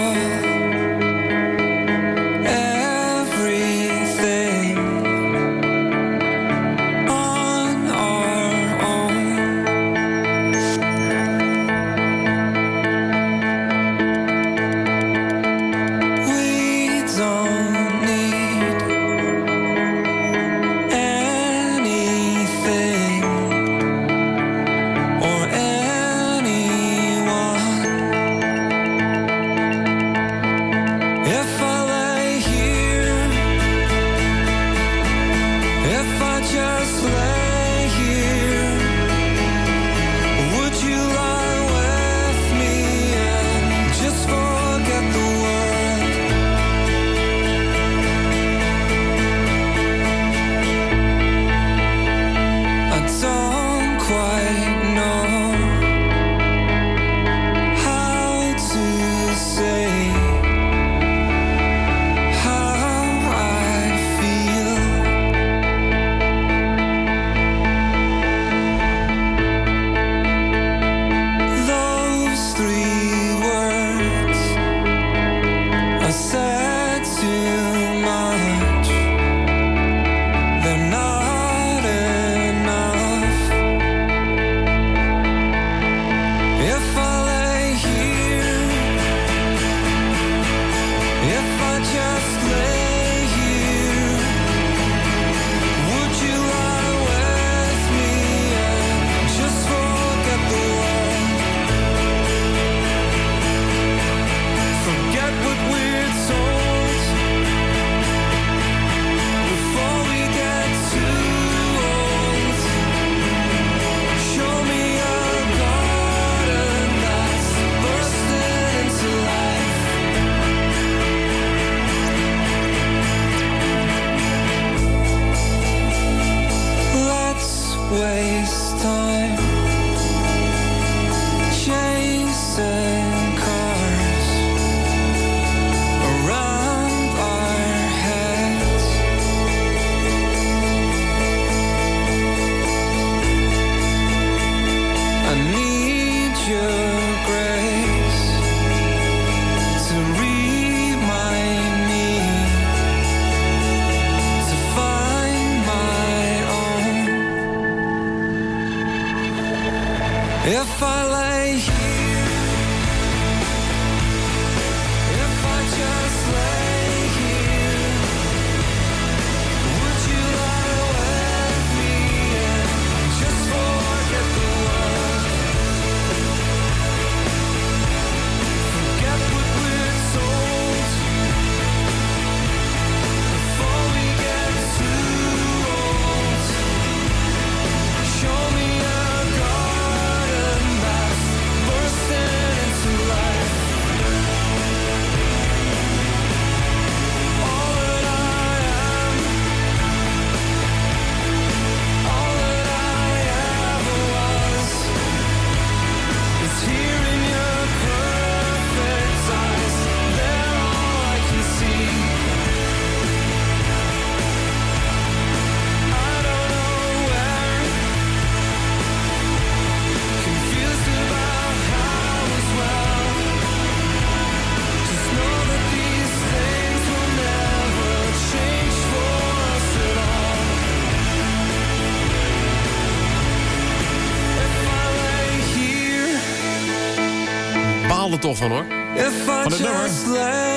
Toch van, hoor. Van het nummer?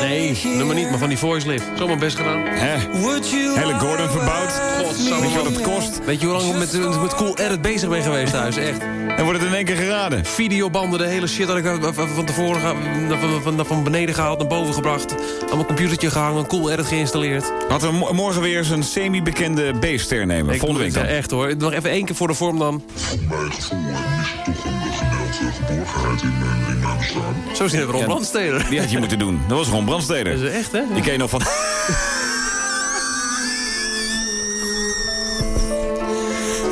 Nee, nummer niet, maar van die voice lift. Zomaar best gedaan. Hè? Hele Gordon verbouwd. Godsamme. Weet je wat het kost? Weet je hoe lang ik met, met Cool Edit bezig ben geweest thuis? Echt. En wordt het in één keer geraden. Videobanden, de hele shit had ik van- van van tevoren ga- van, van, van beneden gehaald, naar boven gebracht. Aan mijn computertje gehangen, Cool Edit geïnstalleerd. Laten we mo- morgen weer eens een semi-bekende B-ster nemen. Ik Volgende week dan. Echt hoor. Nog even één keer voor de vorm dan. Voor mijn gevoel mis toch een gedeelte geborgenheid in mijn, in mijn bestaan. Zo zien we Ron Brandsteder. Die had je moeten doen. Dat was Ron Brandsteder. Dat is echt, hè? Die ken je nog van...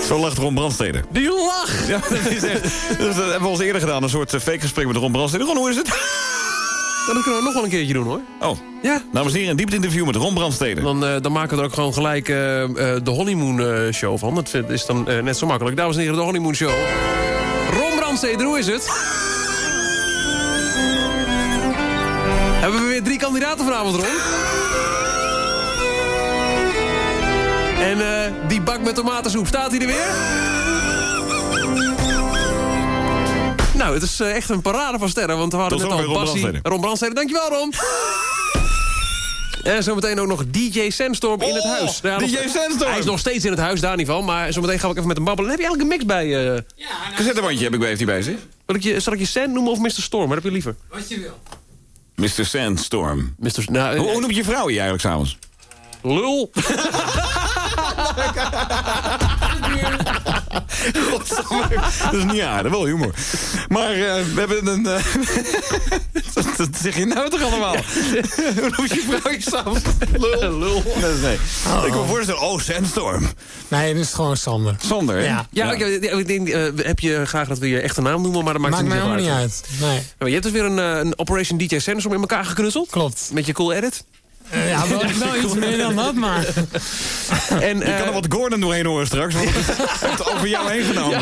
Zo lacht Ron Brandsteder. Die lach! Ja, dat is echt... Dat hebben we al eerder gedaan. Een soort eh, fake gesprek met Ron Brandsteder. Ron, hoe is het? Dat kunnen we nog wel een keertje doen hoor. Oh, Ja. dames en heren, een diepte interview met Ron Brandsteder. Dan, eh, dan maken we er ook gewoon gelijk eh, de Honeymoon Show van. Dat is dan net zo makkelijk. Dames en heren, de Honeymoon Show. Ron Brandsteder, hoe is het? Kandidaten vanavond, Ron? En eh, die bak met tomatensoep, staat hij er weer? Nou, het is eh, echt een parade van sterren, want we hadden Tot net al zover Ron Bassie. Brandsteder. Ron Brandsteder, dankjewel Ron! En zometeen ook nog DJ Sandstorm in het Oh, huis. Ja, DJ nog- Sandstorm. Hij is nog steeds in het huis, daar niet van. Maar zometeen ga ik even met hem babbelen. Heb je eigenlijk een mix bij? eh Cassettebandje heb ik bij, heeft hij bij zich. Zal ik je, zal ik je Sand noemen of Mr. Storm? Wat heb je liever? Wat je wil. Mr. Sandstorm. Mr. Nou, Hoe, eh, hoe noem je je vrouw je eigenlijk s'avonds? Lul. Dat is niet aardig, wel humor. Maar eh, we hebben een... eh, dat, zeg je nou toch allemaal? Hoe noem je vrouw je s'avonds? Lul. Lul. Nee, nee. Ik kan me voorstellen, oh, Sandstorm. Nee, dat is gewoon Sander. Sander, hè? Ja. Ja, Ik, ik denk, eh, heb je graag dat we je echte naam noemen, maar dat maakt, Maakt mij het helemaal niet niet zoveel uit. Nee, je hebt dus weer een, eh, een Operation DJ Sandstorm in elkaar geknutseld. klopt. Met je cool edit. Eh, ja, wel, wel iets meer dan dat, maar... En, Je eh, kan er wat Gordon doorheen horen straks, want het heeft over jou heen genomen.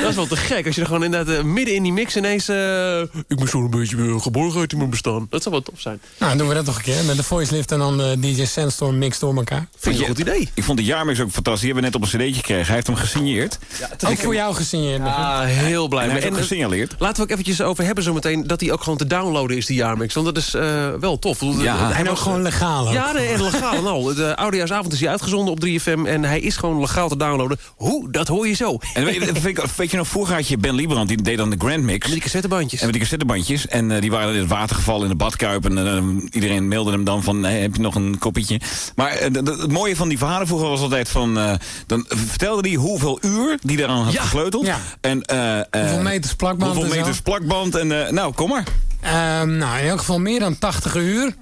dat is wel te gek. Als je er gewoon inderdaad eh, midden in die mix ineens... eh, ik moet zo'n beetje uh, geborgenheid in mijn bestaan. Dat zou wel tof zijn. Nou, doen we dat toch een keer. Met de voice lift en dan de DJ Sandstorm mix door elkaar. Vind je een goed idee? Ik vond de jaarmix ook fantastisch. Die hebben we net op een cd'tje gekregen. Hij heeft hem gesigneerd. Ook voor jou gesigneerd. Ah, heel blij. En eh, gesignaleerd. Laten we ook eventjes over hebben zometeen... dat hij ook gewoon te downloaden is, die jaarmix. Want dat is eh, wel tof. Ja. hij En ook was- gewoon legaal. ook. Ja, nee, en legaal en al. De Oudejaarsavond is hij uitgezonden op 3FM... en hij is gewoon legaal te downloaden. Hoe? Dat hoor je zo. En weet, je- weet, je- weet je nog, vroeger had je Ben Liebrand, die deed dan de Grand Mix. Met die cassettebandjes. En met die cassettebandjes. En eh, die waren in het water gevallen in de badkuip. En eh, iedereen mailde hem dan van, hey, heb je nog een kopietje? Maar eh, het mooie van die verhalen vroeger was altijd van... eh, dan vertelde hij hoeveel uur die daaraan had Ja, gesleuteld. ja. En, eh, eh, Hoeveel meters plakband Hoeveel meters plakband. En eh, nou, kom maar. Ehm, nou, in elk geval meer dan 80 uur.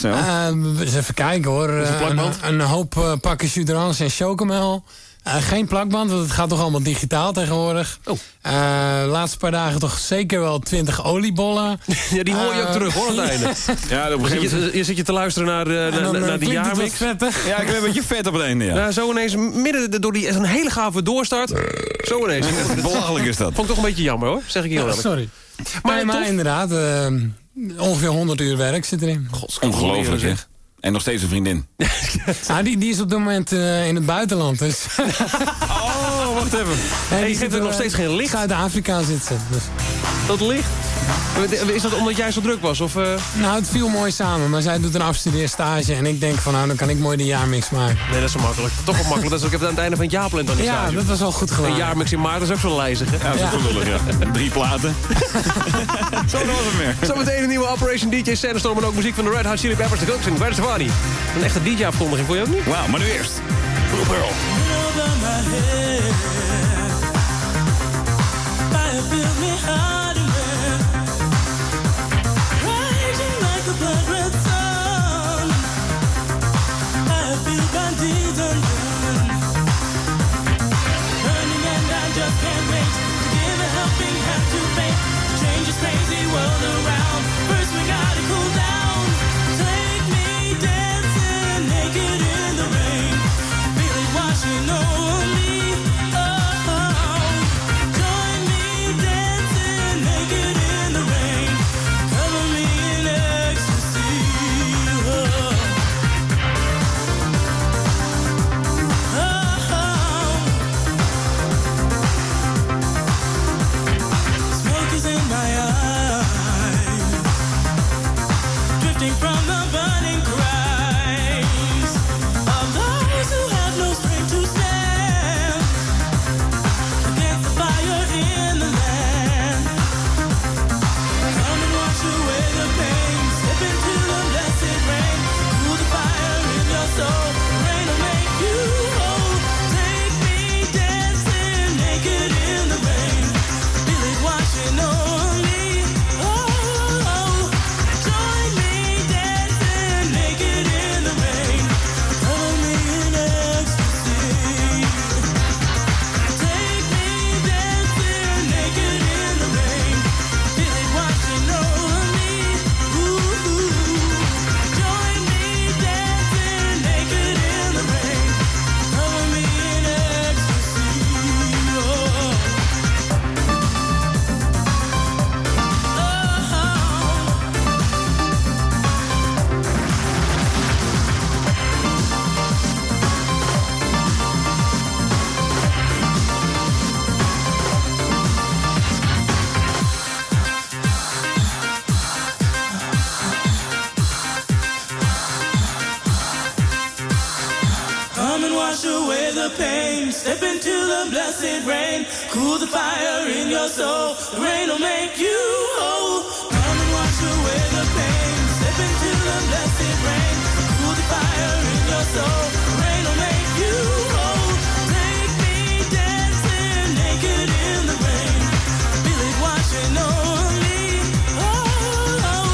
Zo. Eens even kijken hoor. Eh, een, een hoop eh, pakken juderans en chocomel. Eh, geen plakband, want het gaat toch allemaal digitaal tegenwoordig. Oh. Eh, laatste paar dagen toch zeker wel 20 oliebollen. Ja, die hoor je ook Eh, terug, hoor, aan het einde. Ja, op een Dan zit gegeven moment... je, je zit je te luisteren naar, eh, En naar, dan eh, naar die jaarmix. vettig. Ja, ik heb een beetje vet op het einde, ja. Nou, zo ineens, midden de- door die een hele gave doorstart. Zo ineens. Belachelijk is dat. Vond ik toch een beetje jammer, hoor. Zeg ik heel eerlijk. Sorry. Maar Maar, inderdaad, ehm, ongeveer 100 uur werk zit erin. Ongelooflijk, hè? En nog steeds een vriendin. Nou, die, die is op dit moment eh, in het buitenland. Dus. Oh, wacht even. Je die zit, er nog eh, steeds geen licht. Zuid-Afrika zit ze. Dus. Dat licht. Is dat omdat jij zo druk was? Of, eh? Nou, het viel mooi samen. Maar zij doet een afstudeerstage. En ik denk van, nou, dan kan ik mooi de jaarmix maken. Nee, dat is zo makkelijk. Toch wel makkelijk. Dat is ook even aan het einde van het jaar plan dan die Ja, stage. dat was wel goed Een gedaan. jaarmix in maart is ook zo lijzig, hè? Ja, dat is ook lullig, ja. Drie platen. Zo, was het meer. Zometeen een nieuwe Operation DJ Sandstorm en ook muziek van de Red Hot Chili Peppers, The Cooks en Gwen Stefani. Een echte DJ-afkondiging, vond je ook niet? Wauw, maar nu eerst. Blue Pearl. Super Red Sun. Happy Bandit drifting from